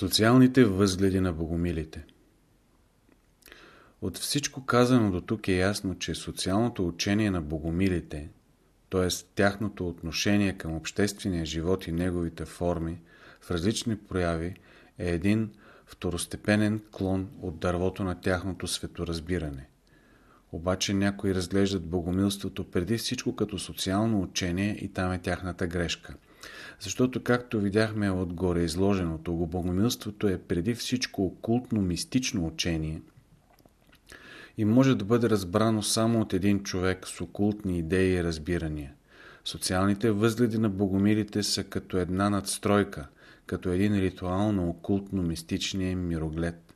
Социалните възгледи на богомилите От всичко казано до тук е ясно, че социалното учение на богомилите, т.е. тяхното отношение към обществения живот и неговите форми в различни прояви е един второстепенен клон от дървото на тяхното светоразбиране. Обаче някои разглеждат богомилството преди всичко като социално учение и там е тяхната грешка – защото, както видяхме отгоре изложеното, богомилството е преди всичко окултно-мистично учение и може да бъде разбрано само от един човек с окултни идеи и разбирания. Социалните възгледи на богомилите са като една надстройка, като един ритуал на окултно-мистичния мироглед,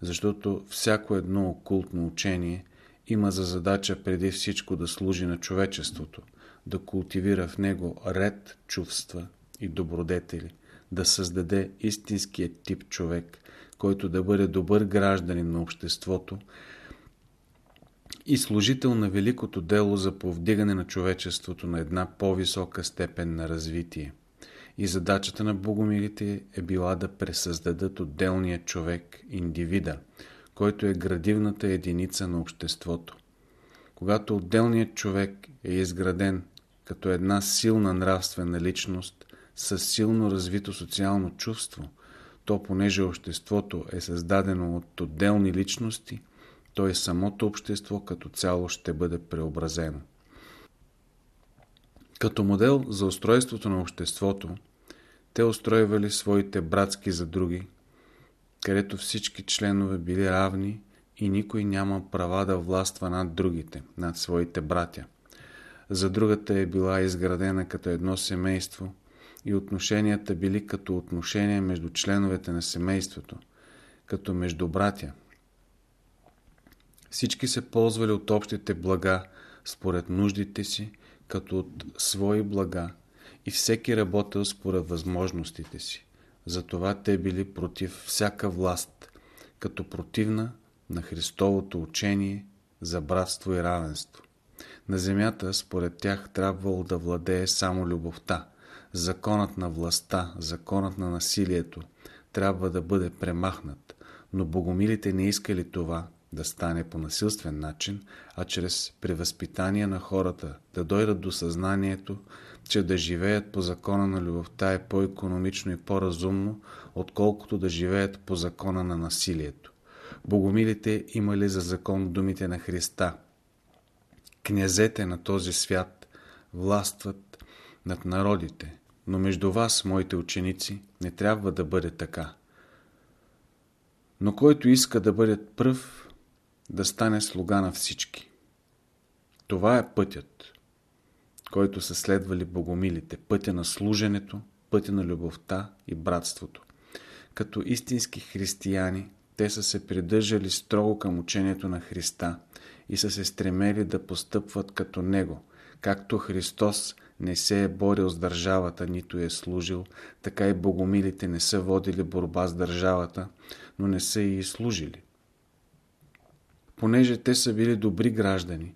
защото всяко едно окултно учение има за задача преди всичко да служи на човечеството, да култивира в него ред чувства, и добродетели, да създаде истинския тип човек, който да бъде добър гражданин на обществото и служител на великото дело за повдигане на човечеството на една по-висока степен на развитие. И задачата на богомилите е била да пресъздадат отделния човек, индивида, който е градивната единица на обществото. Когато отделният човек е изграден като една силна нравствена личност, с силно развито социално чувство, то понеже обществото е създадено от отделни личности, то и самото общество като цяло ще бъде преобразено. Като модел за устройството на обществото, те устройвали своите братски за други, където всички членове били равни и никой няма права да властва над другите, над своите братя. За другата е била изградена като едно семейство, и отношенията били като отношения между членовете на семейството, като между братя. Всички се ползвали от общите блага според нуждите си, като от свои блага и всеки работил според възможностите си. Затова те били против всяка власт, като противна на Христовото учение за братство и равенство. На земята, според тях, трябвало да владее само любовта – Законът на властта, законът на насилието трябва да бъде премахнат, но богомилите не искали това да стане по насилствен начин, а чрез превъзпитание на хората да дойдат до съзнанието, че да живеят по закона на любовта е по-економично и по-разумно, отколкото да живеят по закона на насилието. Богомилите имали за закон думите на Христа. Князете на този свят властват над народите, но между вас, моите ученици, не трябва да бъде така. Но който иска да бъде пръв, да стане слуга на всички. Това е пътят, който са следвали богомилите, пътя на служенето, пътя на любовта и братството. Като истински християни, те са се придържали строго към учението на Христа и са се стремели да постъпват като Него, както Христос не се е борил с държавата, нито е служил, така и богомилите не са водили борба с държавата, но не са и служили. Понеже те са били добри граждани,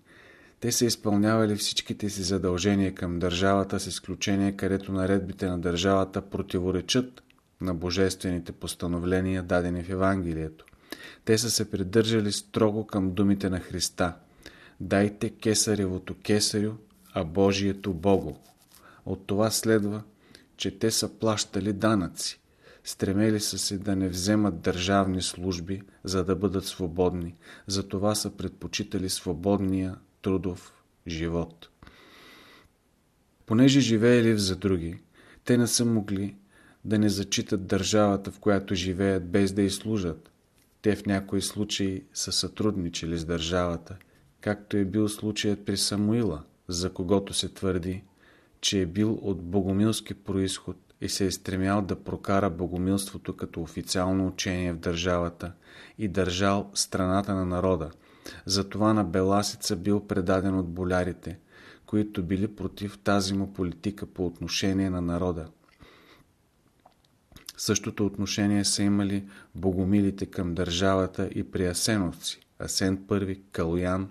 те са изпълнявали всичките си задължения към държавата с изключение, където наредбите на държавата противоречат на божествените постановления, дадени в Евангелието. Те са се придържали строго към думите на Христа. Дайте кесаревото кесарю, а Божието Богу. От това следва, че те са плащали данъци, стремели са се да не вземат държавни служби, за да бъдат свободни, затова са предпочитали свободния трудов живот. Понеже живеели в за други, те не са могли да не зачитат държавата, в която живеят, без да й служат. Те в някои случаи са сътрудничали с държавата, както е бил случаят при Самуила – за когото се твърди, че е бил от богомилски происход и се е стремял да прокара богомилството като официално учение в държавата и държал страната на народа. Затова на Беласица бил предаден от болярите, които били против тази му политика по отношение на народа. Същото отношение са имали богомилите към държавата и при Асеновци, Асен I, Калуян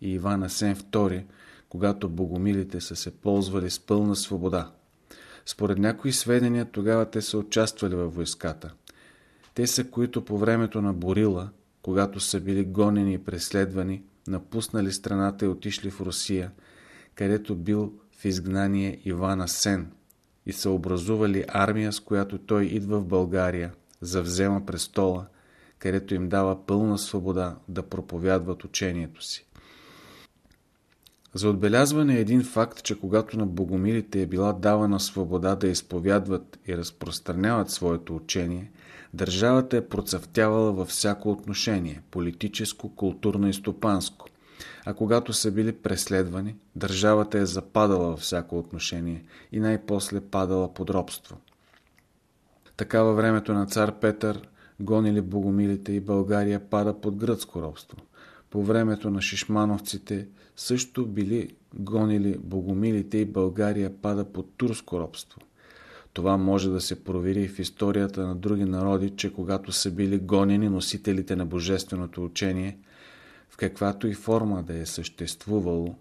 и Иван Асен II, когато богомилите са се ползвали с пълна свобода. Според някои сведения, тогава те са участвали във войската. Те са, които по времето на Борила, когато са били гонени и преследвани, напуснали страната и отишли в Русия, където бил в изгнание Ивана Сен и са образували армия, с която той идва в България, завзема престола, където им дава пълна свобода да проповядват учението си. За отбелязване е един факт, че когато на богомилите е била давана свобода да изповядват и разпространяват своето учение, държавата е процъфтявала във всяко отношение – политическо, културно и стопанско. А когато са били преследвани, държавата е западала във всяко отношение и най-после падала под робство. Така във времето на цар Петър гонили богомилите и България пада под гръцко робство. По времето на шишмановците също били гонили богомилите и България пада под турско робство. Това може да се провери в историята на други народи, че когато са били гонени носителите на божественото учение, в каквато и форма да е съществувало,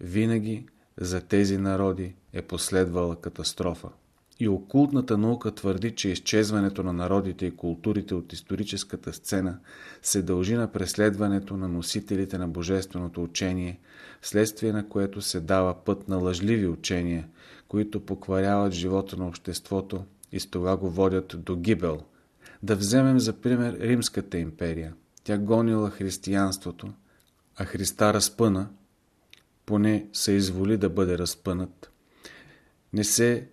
винаги за тези народи е последвала катастрофа. И окултната наука твърди, че изчезването на народите и културите от историческата сцена се дължи на преследването на носителите на божественото учение, вследствие на което се дава път на лъжливи учения, които покваряват живота на обществото и с това го водят до гибел. Да вземем за пример Римската империя. Тя гонила християнството, а Христа разпъна, поне се изволи да бъде разпънат. Не се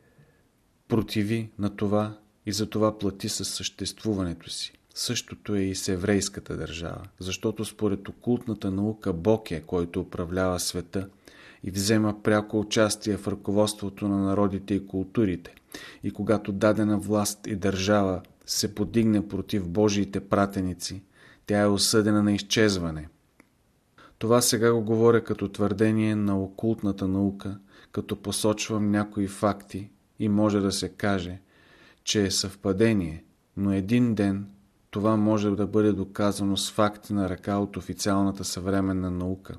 противи на това и за това плати със съществуването си. Същото е и с еврейската държава, защото според окултната наука Бог е, който управлява света и взема пряко участие в ръководството на народите и културите. И когато дадена власт и държава се подигне против Божиите пратеници, тя е осъдена на изчезване. Това сега го говоря като твърдение на окултната наука, като посочвам някои факти, и може да се каже, че е съвпадение, но един ден това може да бъде доказано с факти на ръка от официалната съвременна наука.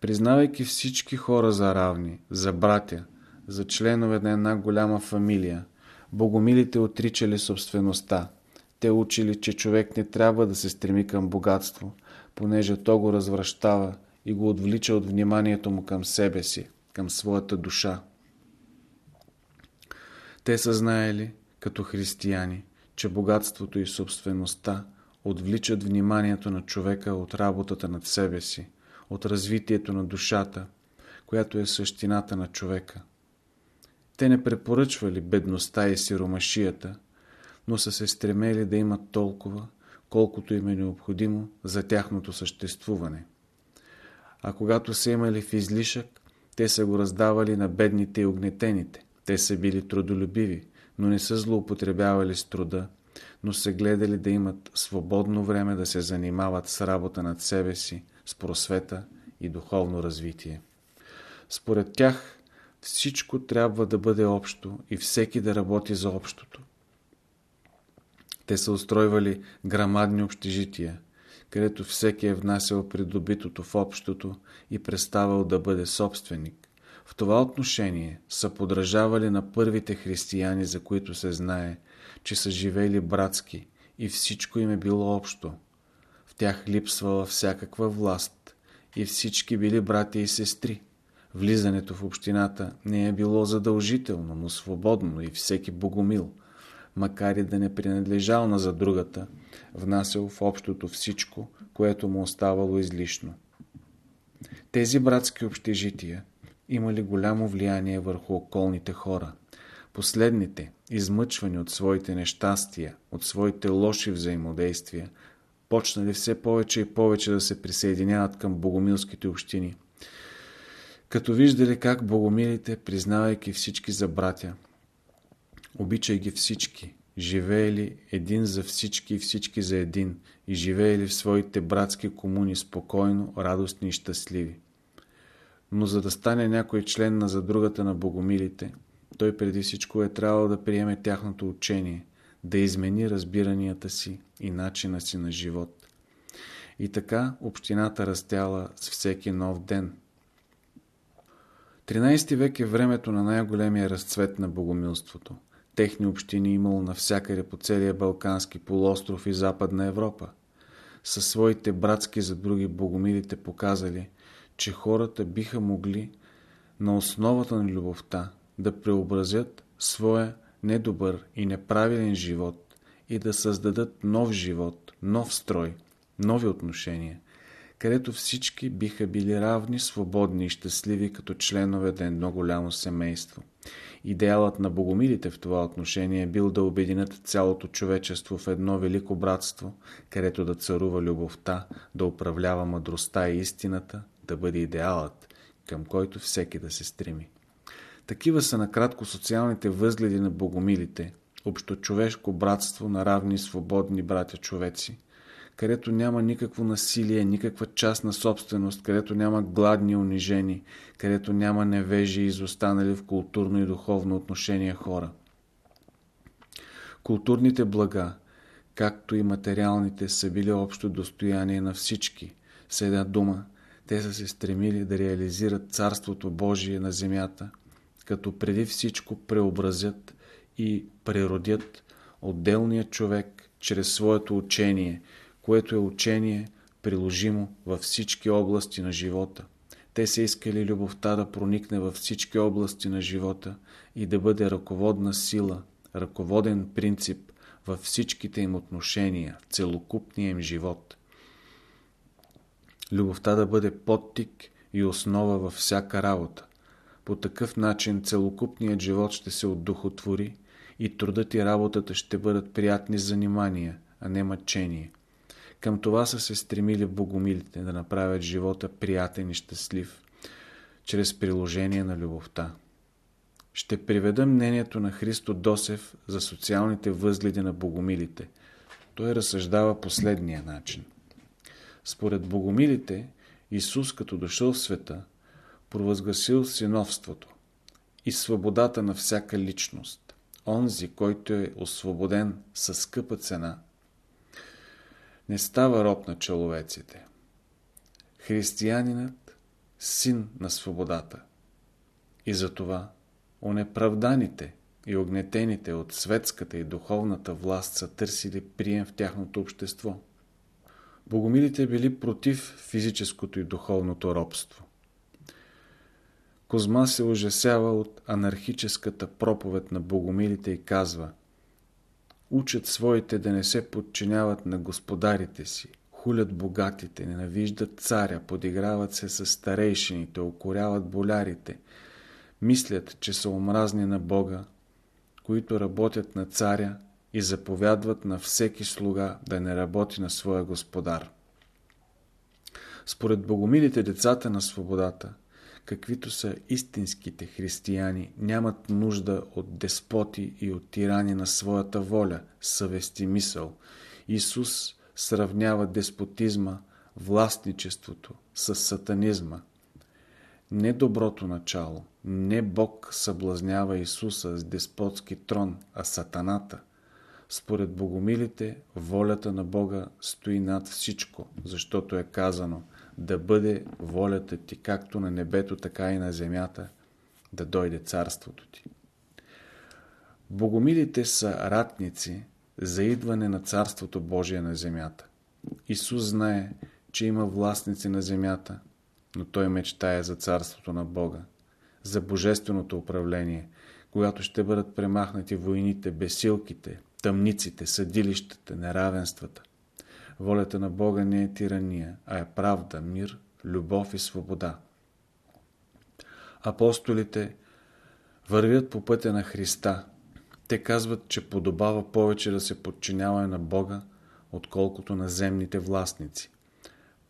Признавайки всички хора за равни, за братя, за членове на една голяма фамилия, богомилите отричали собствеността. Те учили, че човек не трябва да се стреми към богатство, понеже то го развръщава и го отвлича от вниманието му към себе си, към своята душа. Те са знаели, като християни, че богатството и собствеността отвличат вниманието на човека от работата над себе си, от развитието на душата, която е същината на човека. Те не препоръчвали бедността и сиромашията, но са се стремели да имат толкова, колкото им е необходимо за тяхното съществуване. А когато са имали в излишък, те са го раздавали на бедните и огнетените. Те са били трудолюбиви, но не са злоупотребявали с труда, но са гледали да имат свободно време да се занимават с работа над себе си, с просвета и духовно развитие. Според тях всичко трябва да бъде общо и всеки да работи за общото. Те са устройвали грамадни общежития, където всеки е внасял придобитото в общото и преставал да бъде собственик. В това отношение са подражавали на първите християни, за които се знае, че са живели братски и всичко им е било общо. В тях липсвала всякаква власт и всички били братя и сестри. Влизането в общината не е било задължително, но свободно и всеки богомил, макар и да не принадлежал на за другата, внасял в общото всичко, което му оставало излишно. Тези братски общежития имали голямо влияние върху околните хора. Последните, измъчвани от своите нещастия, от своите лоши взаимодействия, почнали все повече и повече да се присъединяват към богомилските общини. Като виждали как богомилите, признавайки всички за братя, обичай ги всички, живеели един за всички и всички за един и живеели в своите братски комуни спокойно, радостни и щастливи. Но за да стане някой член на задругата на богомилите, той преди всичко е трябвало да приеме тяхното учение, да измени разбиранията си и начина си на живот. И така общината растяла с всеки нов ден. 13 век е времето на най-големия разцвет на богомилството. Техни общини имало навсякъде по целия Балкански полуостров и Западна Европа. Със своите братски за други богомилите показали, че хората биха могли на основата на любовта да преобразят своя недобър и неправилен живот и да създадат нов живот, нов строй, нови отношения, където всички биха били равни, свободни и щастливи като членове на едно голямо семейство. Идеалът на богомилите в това отношение е бил да обединят цялото човечество в едно велико братство, където да царува любовта, да управлява мъдростта и истината, да бъде идеалът, към който всеки да се стреми. Такива са накратко социалните възгледи на богомилите, общочовешко братство на равни свободни братя човеци, където няма никакво насилие, никаква частна собственост, където няма гладни унижени, където няма невежи и изостанали в културно и духовно отношение хора. Културните блага, както и материалните, са били общо достояние на всички. С една дума, те са се стремили да реализират Царството Божие на земята, като преди всичко преобразят и преродят отделния човек чрез своето учение – което е учение, приложимо във всички области на живота. Те са искали любовта да проникне във всички области на живота и да бъде ръководна сила, ръководен принцип във всичките им отношения, целокупния им живот. Любовта да бъде подтик и основа във всяка работа. По такъв начин целокупният живот ще се отдухотвори и трудът и работата ще бъдат приятни занимания, а не мъчение. Към това са се стремили богомилите да направят живота приятен и щастлив, чрез приложение на любовта. Ще приведа мнението на Христо Досев за социалните възгледи на богомилите. Той разсъждава последния начин. Според богомилите, Исус като дошъл в света, провъзгласил синовството и свободата на всяка личност. Онзи, който е освободен със скъпа цена, не става роб на человеците. Християнинът – син на свободата. И затова онеправданите и огнетените от светската и духовната власт са търсили прием в тяхното общество. Богомилите били против физическото и духовното робство. Козма се ужасява от анархическата проповед на богомилите и казва – Учат своите да не се подчиняват на господарите си, хулят богатите, ненавиждат царя, подиграват се с старейшините, окоряват болярите, мислят, че са омразни на Бога, които работят на царя и заповядват на всеки слуга да не работи на своя господар. Според богомилите децата на свободата – каквито са истинските християни, нямат нужда от деспоти и от тирани на своята воля, съвест и мисъл. Исус сравнява деспотизма, властничеството с сатанизма. Не доброто начало, не Бог съблазнява Исуса с деспотски трон, а сатаната. Според богомилите, волята на Бога стои над всичко, защото е казано – да бъде волята ти както на небето, така и на земята, да дойде царството ти. Богомилите са ратници за идване на Царството Божие на земята. Исус знае, че има властници на земята, но той мечтае за Царството на Бога, за Божественото управление, когато ще бъдат премахнати войните, бесилките, тъмниците, съдилищата, неравенствата. Волята на Бога не е тирания, а е правда, мир, любов и свобода. Апостолите вървят по пътя на Христа. Те казват, че подобава повече да се подчинява на Бога, отколкото на земните властници.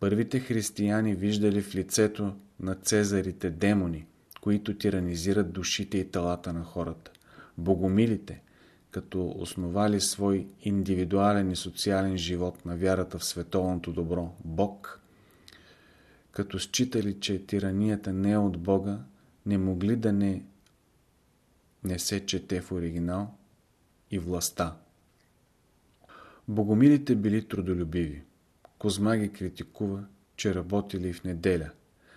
Първите християни виждали в лицето на цезарите демони, които тиранизират душите и талата на хората. Богомилите, като основали свой индивидуален и социален живот на вярата в световното добро, Бог, като считали, че тиранията не е от Бога, не могли да не, не се чете в оригинал и властта. Богомилите били трудолюбиви. Козма ги критикува, че работили в неделя.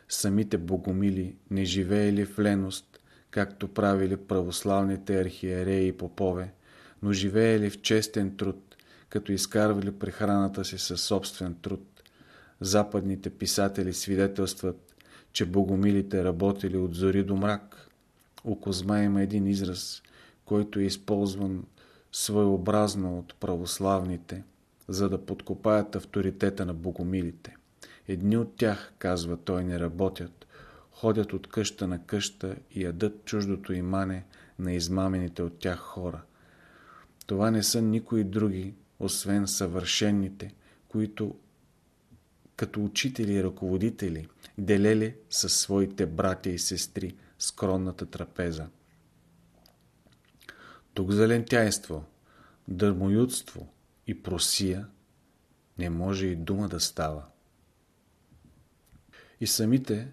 Самите богомили не живеели в леност, както правили православните архиереи и попове, но живеели в честен труд, като изкарвали прехраната си със собствен труд. Западните писатели свидетелстват, че богомилите работили от зори до мрак. У Козма има един израз, който е използван своеобразно от православните, за да подкопаят авторитета на богомилите. Едни от тях, казва той, не работят, ходят от къща на къща и ядат чуждото имане на измамените от тях хора. Това не са никои други, освен съвършенните, които като учители и ръководители делели със своите братя и сестри скромната трапеза. Тук за лентяйство, дърмоюдство и просия не може и дума да става. И самите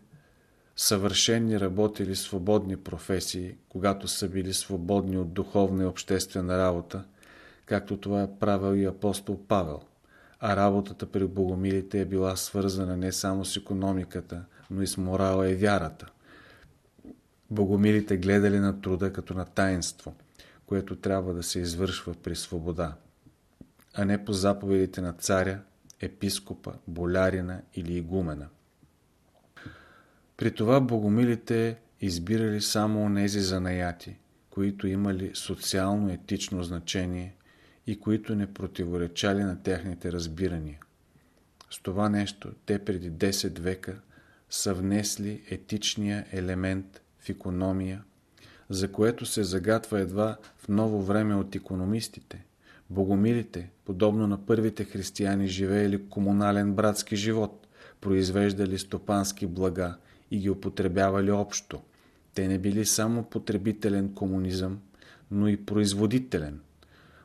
съвършени работили свободни професии, когато са били свободни от духовна и обществена работа, както това е правил и апостол Павел. А работата при богомилите е била свързана не само с економиката, но и с морала и вярата. Богомилите гледали на труда като на таинство, което трябва да се извършва при свобода, а не по заповедите на царя, епископа, болярина или игумена. При това богомилите избирали само онези занаяти, които имали социално-етично значение и които не противоречали на техните разбирания. С това нещо те преди 10 века са внесли етичния елемент в економия, за което се загатва едва в ново време от економистите. Богомилите, подобно на първите християни, живеели комунален братски живот, произвеждали стопански блага и ги употребявали общо. Те не били само потребителен комунизъм, но и производителен.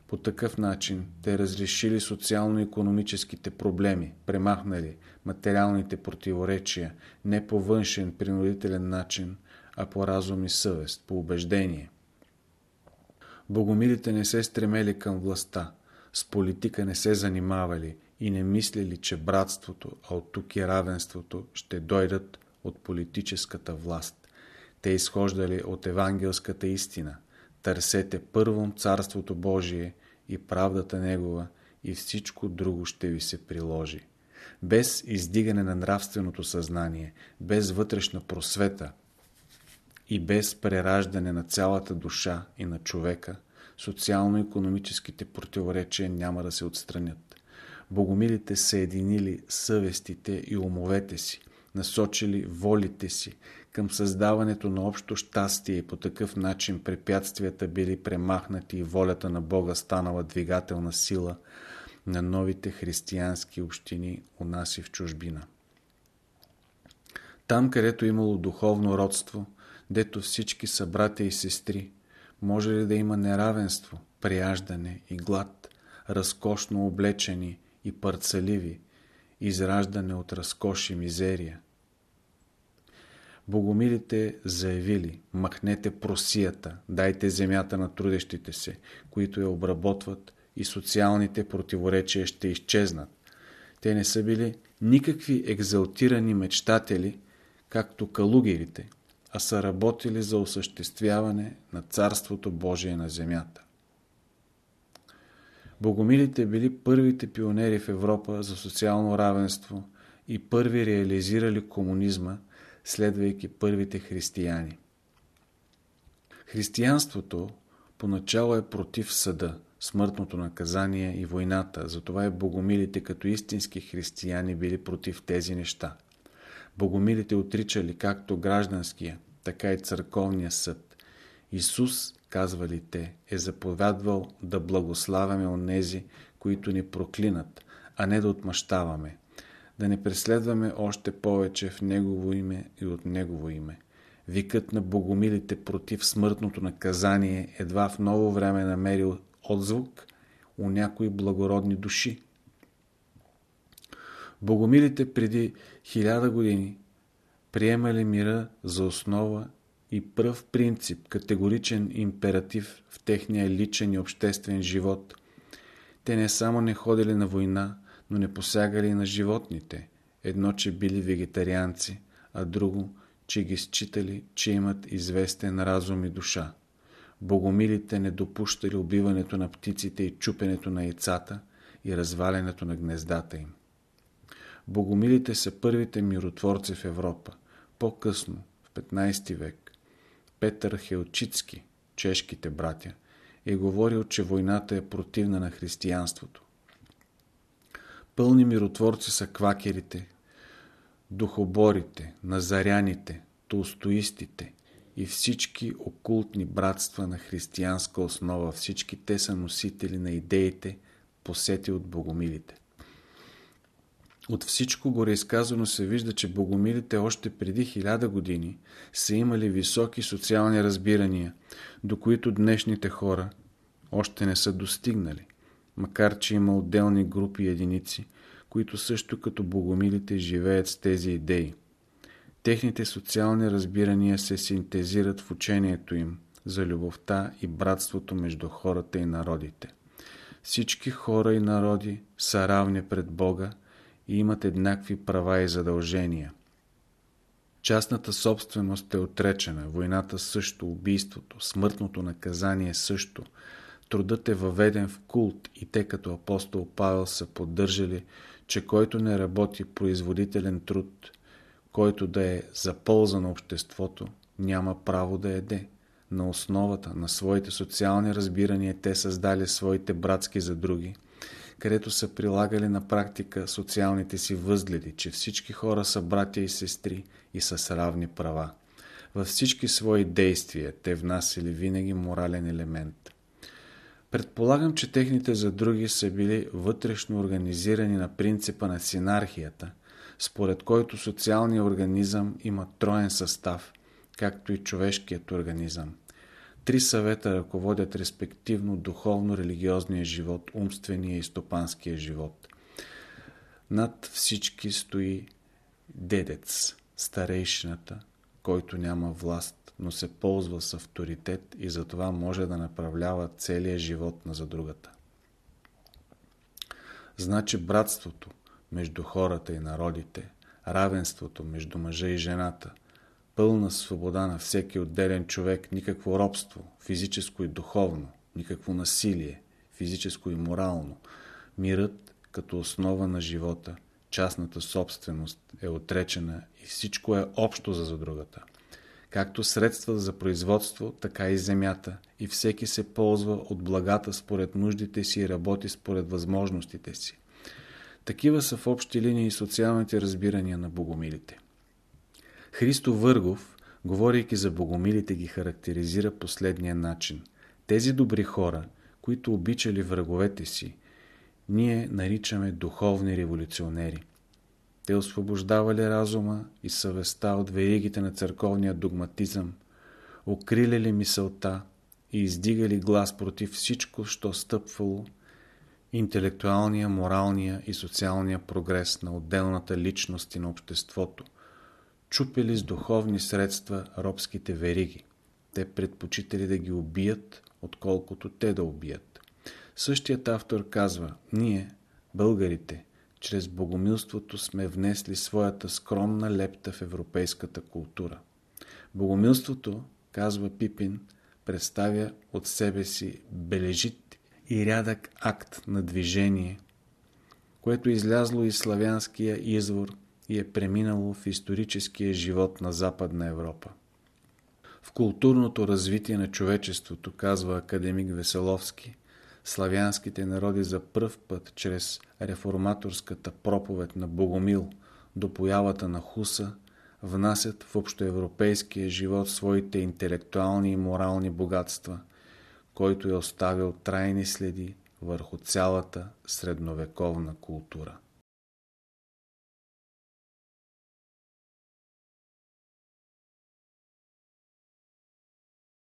По такъв начин те разрешили социално-економическите проблеми, премахнали материалните противоречия не по външен принудителен начин, а по разум и съвест, по убеждение. Богомилите не се стремели към властта, с политика не се занимавали и не мислили, че братството, а от тук и равенството ще дойдат от политическата власт. Те изхождали от евангелската истина. Търсете първом Царството Божие и правдата Негова и всичко друго ще ви се приложи. Без издигане на нравственото съзнание, без вътрешна просвета и без прераждане на цялата душа и на човека, социално-економическите противоречия няма да се отстранят. Богомилите са единили съвестите и умовете си, насочили волите си към създаването на общо щастие и по такъв начин препятствията били премахнати и волята на Бога станала двигателна сила на новите християнски общини у нас и в чужбина. Там, където имало духовно родство, дето всички са братя и сестри, може ли да има неравенство, прияждане и глад, разкошно облечени и парцаливи, израждане от разкош и мизерия. Богомилите заявили, махнете просията, дайте земята на трудещите се, които я обработват и социалните противоречия ще изчезнат. Те не са били никакви екзалтирани мечтатели, както калугерите, а са работили за осъществяване на Царството Божие на земята. Богомилите били първите пионери в Европа за социално равенство и първи реализирали комунизма, следвайки първите християни. Християнството поначало е против съда, смъртното наказание и войната, затова и богомилите като истински християни били против тези неща. Богомилите отричали както гражданския, така и църковния съд. Исус казвали те, е заповядвал да благославяме онези, които ни проклинат, а не да отмъщаваме, да не преследваме още повече в Негово име и от Негово име. Викът на богомилите против смъртното наказание едва в ново време намерил отзвук у някои благородни души. Богомилите преди хиляда години приемали мира за основа и пръв принцип, категоричен императив в техния личен и обществен живот. Те не само не ходили на война, но не посягали на животните. Едно, че били вегетарианци, а друго, че ги считали, че имат известен разум и душа. Богомилите не допущали убиването на птиците и чупенето на яйцата и развалянето на гнездата им. Богомилите са първите миротворци в Европа. По-късно, в 15 век, Петър Хелчицки, чешките братя, е говорил, че войната е противна на християнството. Пълни миротворци са квакерите, духоборите, назаряните, толстоистите и всички окултни братства на християнска основа. Всички те са носители на идеите, посети от богомилите. От всичко гореизказано се вижда, че богомилите още преди хиляда години са имали високи социални разбирания, до които днешните хора още не са достигнали, макар че има отделни групи единици, които също като богомилите живеят с тези идеи. Техните социални разбирания се синтезират в учението им за любовта и братството между хората и народите. Всички хора и народи са равни пред Бога и имат еднакви права и задължения. Частната собственост е отречена, войната също, убийството, смъртното наказание също. Трудът е въведен в култ и те като апостол Павел са поддържали, че който не работи производителен труд, който да е за полза на обществото, няма право да еде. На основата на своите социални разбирания те създали своите братски за други – където са прилагали на практика социалните си възгледи, че всички хора са братя и сестри и са с равни права. Във всички свои действия те внасяли винаги морален елемент. Предполагам, че техните задруги са били вътрешно организирани на принципа на синархията, според който социалният организъм има троен състав, както и човешкият организъм. Три съвета ръководят респективно духовно-религиозния живот, умствения и стопанския живот. Над всички стои дедец, старейшината, който няма власт, но се ползва с авторитет и затова може да направлява целия живот на задругата. Значи братството между хората и народите, равенството между мъжа и жената – пълна свобода на всеки отделен човек, никакво робство, физическо и духовно, никакво насилие, физическо и морално. Мирът като основа на живота, частната собственост е отречена и всичко е общо за другата. Както средства за производство, така и земята, и всеки се ползва от благата според нуждите си и работи според възможностите си. Такива са в общи линии социалните разбирания на богомилите. Христо Въргов, говорейки за богомилите, ги характеризира последния начин. Тези добри хора, които обичали враговете си, ние наричаме духовни революционери. Те освобождавали разума и съвестта от веригите на църковния догматизъм, окриляли мисълта и издигали глас против всичко, що стъпвало интелектуалния, моралния и социалния прогрес на отделната личност и на обществото, чупили с духовни средства робските вериги. Те предпочитали да ги убият, отколкото те да убият. Същият автор казва, ние, българите, чрез богомилството сме внесли своята скромна лепта в европейската култура. Богомилството, казва Пипин, представя от себе си бележит и рядък акт на движение, което излязло из славянския извор и е преминало в историческия живот на Западна Европа. В културното развитие на човечеството, казва академик Веселовски, славянските народи за пръв път чрез реформаторската проповед на Богомил до появата на Хуса внасят в общоевропейския живот своите интелектуални и морални богатства, който е оставил трайни следи върху цялата средновековна култура.